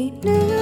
evening